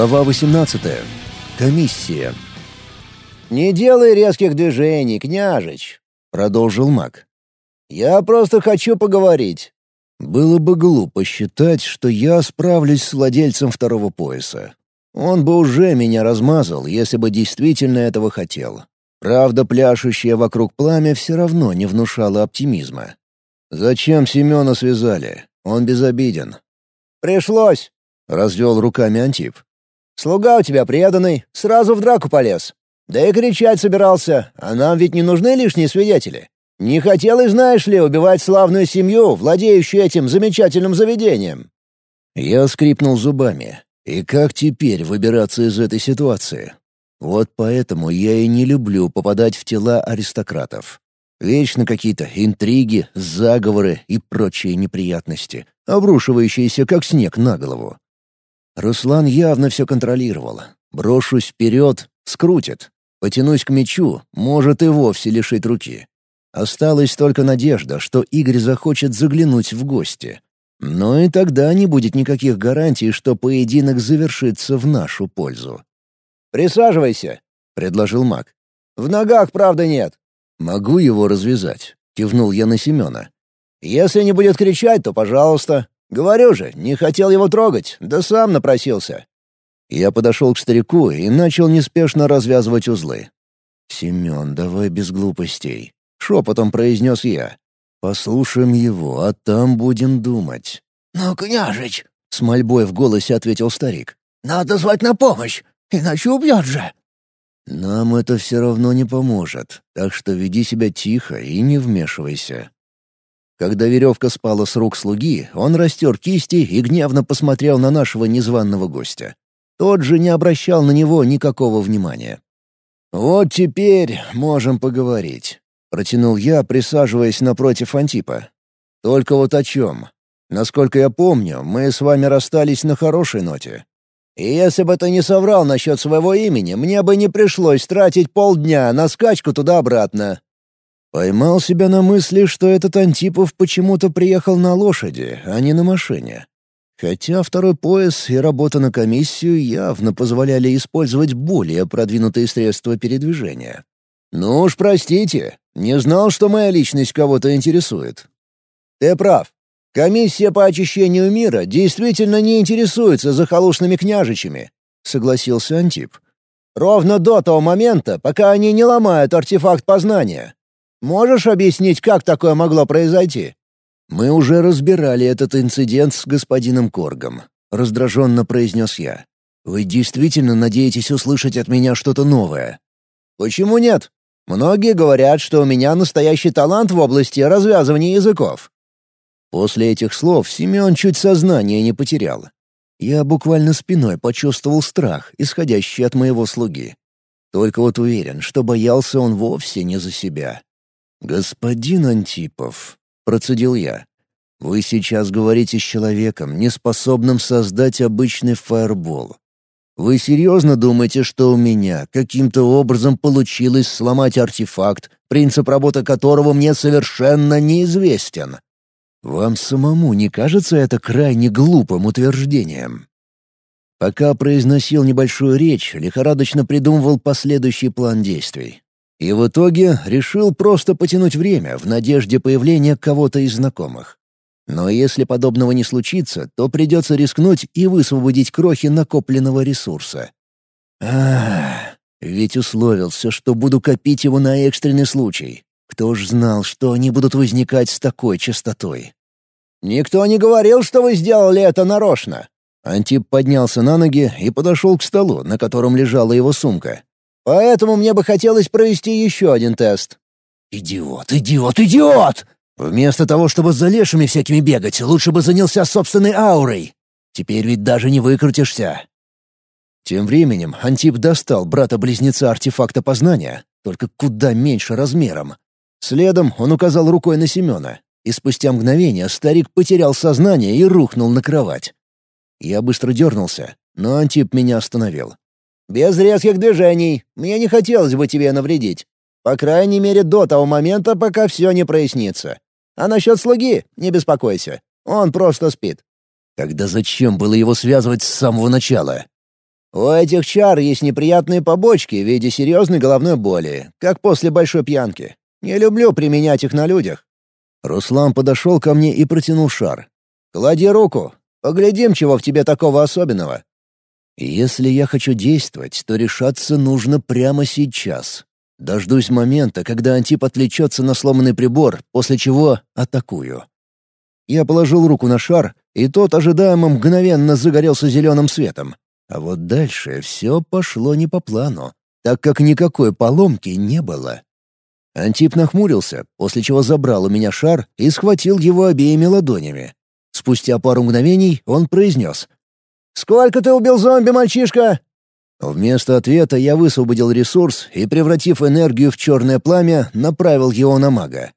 Глава 18. Комиссия. «Не делай резких движений, княжич», — продолжил маг. «Я просто хочу поговорить». Было бы глупо считать, что я справлюсь с владельцем второго пояса. Он бы уже меня размазал, если бы действительно этого хотел. Правда, пляшущее вокруг пламя все равно не внушало оптимизма. «Зачем Семена связали? Он безобиден». «Пришлось», — развел руками Антип. «Слуга у тебя преданный, сразу в драку полез. Да и кричать собирался, а нам ведь не нужны лишние свидетели. Не хотел и, знаешь ли, убивать славную семью, владеющую этим замечательным заведением». Я скрипнул зубами. И как теперь выбираться из этой ситуации? Вот поэтому я и не люблю попадать в тела аристократов. Вечно какие-то интриги, заговоры и прочие неприятности, обрушивающиеся как снег на голову. Руслан явно все контролировал. Брошусь вперед — скрутит. Потянусь к мечу — может и вовсе лишить руки. Осталась только надежда, что Игорь захочет заглянуть в гости. Но и тогда не будет никаких гарантий, что поединок завершится в нашу пользу. «Присаживайся», — предложил маг. «В ногах, правда, нет». «Могу его развязать», — кивнул я на Семена. «Если не будет кричать, то пожалуйста. Говорю же, не хотел его трогать, да сам напросился». Я подошел к старику и начал неспешно развязывать узлы. «Семен, давай без глупостей», — шепотом произнес я. «Послушаем его, а там будем думать». «Ну, княжич», — с мольбой в голосе ответил старик. «Надо звать на помощь, иначе убьет же». «Нам это все равно не поможет, так что веди себя тихо и не вмешивайся». Когда веревка спала с рук слуги, он растер кисти и гневно посмотрел на нашего незваного гостя. Тот же не обращал на него никакого внимания. «Вот теперь можем поговорить», — протянул я, присаживаясь напротив Антипа. «Только вот о чем. Насколько я помню, мы с вами расстались на хорошей ноте. И если бы ты не соврал насчет своего имени, мне бы не пришлось тратить полдня на скачку туда-обратно. Поймал себя на мысли, что этот Антипов почему-то приехал на лошади, а не на машине. Хотя второй пояс и работа на комиссию явно позволяли использовать более продвинутые средства передвижения. «Ну уж простите, не знал, что моя личность кого-то интересует». «Ты прав. Комиссия по очищению мира действительно не интересуется захолустными княжичами», — согласился Антип. «Ровно до того момента, пока они не ломают артефакт познания. Можешь объяснить, как такое могло произойти?» «Мы уже разбирали этот инцидент с господином Коргом», — раздраженно произнес я. «Вы действительно надеетесь услышать от меня что-то новое?» «Почему нет? Многие говорят, что у меня настоящий талант в области развязывания языков». После этих слов Семен чуть сознание не потерял. Я буквально спиной почувствовал страх, исходящий от моего слуги. Только вот уверен, что боялся он вовсе не за себя. «Господин Антипов», — процедил я, — «вы сейчас говорите с человеком, неспособным создать обычный фаербол. Вы серьезно думаете, что у меня каким-то образом получилось сломать артефакт, принцип работы которого мне совершенно неизвестен? Вам самому не кажется это крайне глупым утверждением?» Пока произносил небольшую речь, лихорадочно придумывал последующий план действий. И в итоге решил просто потянуть время в надежде появления кого-то из знакомых. Но если подобного не случится, то придется рискнуть и высвободить крохи накопленного ресурса. Ах, ведь условился, что буду копить его на экстренный случай. Кто ж знал, что они будут возникать с такой частотой? «Никто не говорил, что вы сделали это нарочно!» Антип поднялся на ноги и подошел к столу, на котором лежала его сумка. Поэтому мне бы хотелось провести еще один тест». «Идиот, идиот, идиот! Вместо того, чтобы за лешими всякими бегать, лучше бы занялся собственной аурой. Теперь ведь даже не выкрутишься». Тем временем Антип достал брата-близнеца артефакта познания, только куда меньше размером. Следом он указал рукой на Семена, и спустя мгновение старик потерял сознание и рухнул на кровать. Я быстро дернулся, но Антип меня остановил. Без резких движений. Мне не хотелось бы тебе навредить. По крайней мере, до того момента, пока все не прояснится. А насчет слуги не беспокойся. Он просто спит». «Тогда зачем было его связывать с самого начала?» У этих чар есть неприятные побочки в виде серьезной головной боли, как после большой пьянки. Не люблю применять их на людях». Руслан подошел ко мне и протянул шар. «Клади руку. Поглядим, чего в тебе такого особенного». «Если я хочу действовать, то решаться нужно прямо сейчас. Дождусь момента, когда Антип отвлечется на сломанный прибор, после чего атакую». Я положил руку на шар, и тот ожидаемо мгновенно загорелся зеленым светом. А вот дальше все пошло не по плану, так как никакой поломки не было. Антип нахмурился, после чего забрал у меня шар и схватил его обеими ладонями. Спустя пару мгновений он произнес. «Сколько ты убил зомби, мальчишка?» Вместо ответа я высвободил ресурс и, превратив энергию в черное пламя, направил его на мага.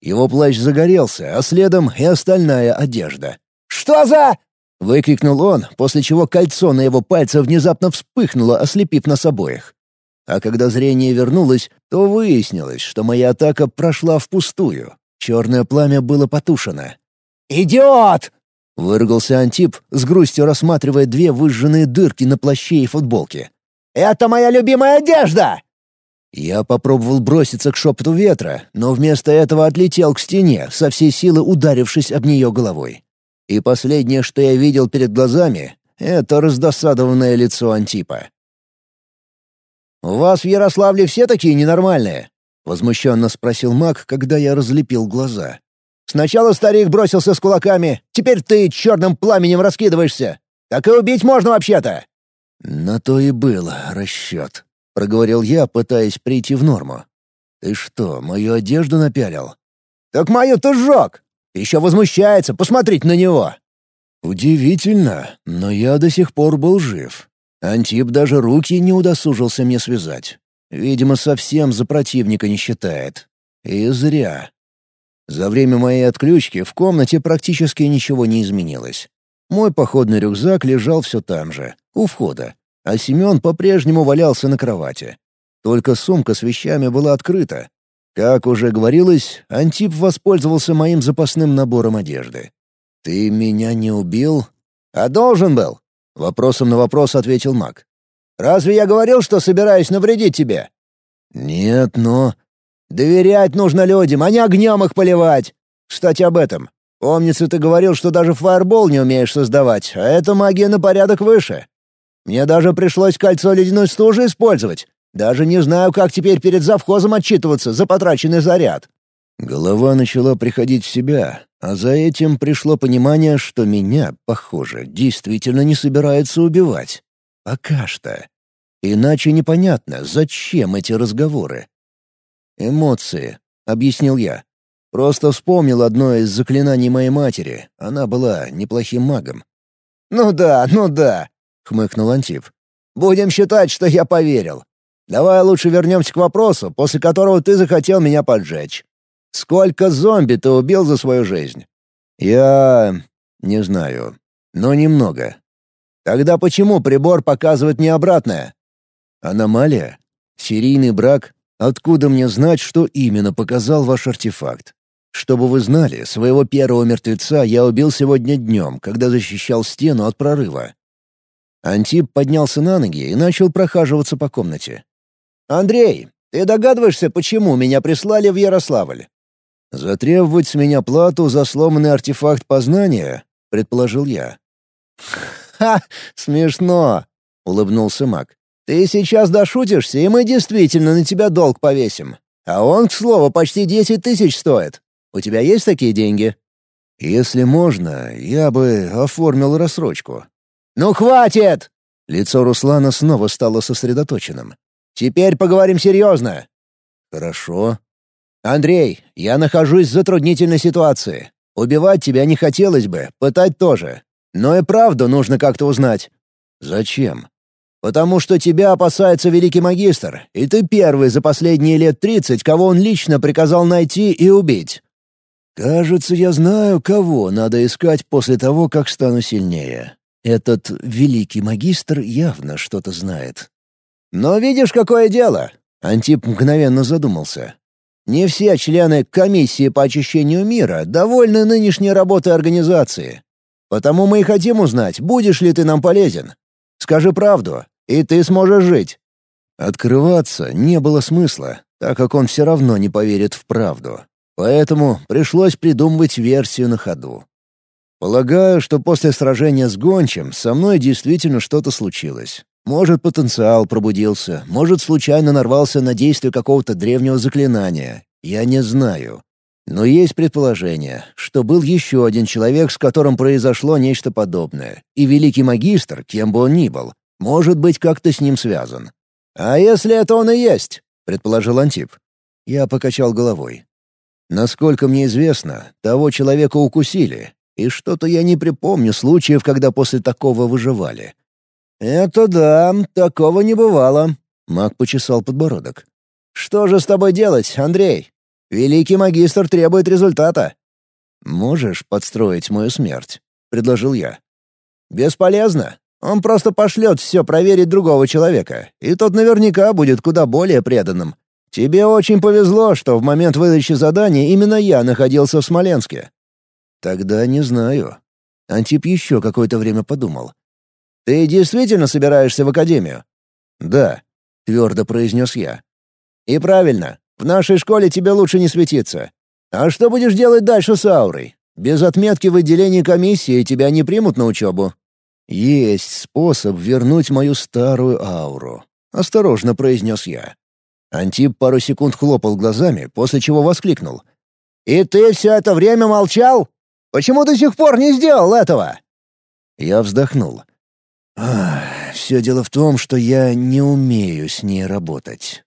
Его плащ загорелся, а следом и остальная одежда. «Что за...» — выкрикнул он, после чего кольцо на его пальце внезапно вспыхнуло, ослепив нас обоих. А когда зрение вернулось, то выяснилось, что моя атака прошла впустую. Черное пламя было потушено. «Идиот!» — выругался Антип, с грустью рассматривая две выжженные дырки на плаще и футболке. «Это моя любимая одежда!» Я попробовал броситься к шепоту ветра, но вместо этого отлетел к стене, со всей силы ударившись об нее головой. И последнее, что я видел перед глазами, — это раздосадованное лицо Антипа. «У вас в Ярославле все такие ненормальные?» — возмущенно спросил маг, когда я разлепил глаза. «Сначала старик бросился с кулаками, теперь ты черным пламенем раскидываешься. Так и убить можно вообще-то!» «На то и был расчет», — проговорил я, пытаясь прийти в норму. «Ты что, мою одежду напялил?» «Так мою ты сжег! Еще возмущается, посмотрите на него!» «Удивительно, но я до сих пор был жив. Антип даже руки не удосужился мне связать. Видимо, совсем за противника не считает. И зря. За время моей отключки в комнате практически ничего не изменилось. Мой походный рюкзак лежал все там же, у входа, а Семен по-прежнему валялся на кровати. Только сумка с вещами была открыта. Как уже говорилось, Антип воспользовался моим запасным набором одежды. «Ты меня не убил?» «А должен был. Вопросом на вопрос ответил маг. «Разве я говорил, что собираюсь навредить тебе?» «Нет, но...» «Доверять нужно людям, а не огнем их поливать. Кстати, об этом. Помнится, ты говорил, что даже фаербол не умеешь создавать, а эта магия на порядок выше. Мне даже пришлось кольцо ледяной стужи использовать. Даже не знаю, как теперь перед завхозом отчитываться за потраченный заряд». Голова начала приходить в себя, а за этим пришло понимание, что меня, похоже, действительно не собираются убивать. Пока что. Иначе непонятно, зачем эти разговоры. «Эмоции», — объяснил я. Просто вспомнил одно из заклинаний моей матери. Она была неплохим магом. «Ну да, ну да», — хмыкнул Антип. «Будем считать, что я поверил. Давай лучше вернемся к вопросу, после которого ты захотел меня поджечь. Сколько зомби ты убил за свою жизнь? Я... не знаю. Но немного. Тогда почему прибор показывает мне обратное? Аномалия? Серийный брак? Откуда мне знать, что именно показал ваш артефакт? Чтобы вы знали, своего первого мертвеца я убил сегодня днем, когда защищал стену от прорыва. Антип поднялся на ноги и начал прохаживаться по комнате. «Андрей, ты догадываешься, почему меня прислали в Ярославль?» «Затребовать с меня плату за сломанный артефакт познания?» — предположил я. «Ха! Смешно!» — улыбнулся маг. «Ты сейчас дошутишься, и мы действительно на тебя долг повесим. А он, к слову, почти десять тысяч стоит. У тебя есть такие деньги?» «Если можно, я бы оформил рассрочку». «Ну хватит!» Лицо Руслана снова стало сосредоточенным. «Теперь поговорим серьезно». «Хорошо», «Андрей, я нахожусь в затруднительной ситуации. Убивать тебя не хотелось бы, пытать тоже. Но и правду нужно как-то узнать». «Зачем?» «Потому что тебя опасается великий магистр, и ты первый за последние лет тридцать, кого он лично приказал найти и убить». «Кажется, я знаю, кого надо искать после того, как стану сильнее. Этот великий магистр явно что-то знает». «Но видишь, какое дело?» Антип мгновенно задумался. Не все члены комиссии по очищению мира довольны нынешней работой организации. Потому мы и хотим узнать, будешь ли ты нам полезен. Скажи правду, и ты сможешь жить». Открываться не было смысла, так как он все равно не поверит в правду. Поэтому пришлось придумывать версию на ходу. Полагаю, что после сражения с Гончем со мной действительно что-то случилось. Может, потенциал пробудился, может, случайно нарвался на действие какого-то древнего заклинания. Я не знаю. Но есть предположение, что был еще один человек, с которым произошло нечто подобное, и великий магистр, кем бы он ни был, может быть как-то с ним связан. «А если это он и есть?» — предположил Антип. Я покачал головой. Насколько мне известно, того человека укусили, и что-то я не припомню случаев, когда после такого выживали. «Это да, такого не бывало», — маг почесал подбородок. «Что же с тобой делать, Андрей? Великий магистр требует результата». «Можешь подстроить мою смерть?» — предложил я. «Бесполезно. Он просто пошлет все проверить другого человека, и тот наверняка будет куда более преданным. Тебе очень повезло, что в момент выдачи задания именно я находился в Смоленске». «Тогда не знаю». Антип еще какое-то время подумал. «Ты действительно собираешься в академию?» «Да», — твердо произнес я. «И правильно. В нашей школе тебе лучше не светиться. А что будешь делать дальше с аурой? Без отметки в отделении комиссии тебя не примут на учебу». «Есть способ вернуть мою старую ауру», — осторожно произнес я. Антип пару секунд хлопал глазами, после чего воскликнул. «И ты все это время молчал? Почему до сих пор не сделал этого?» Я вздохнул. «Все дело в том, что я не умею с ней работать.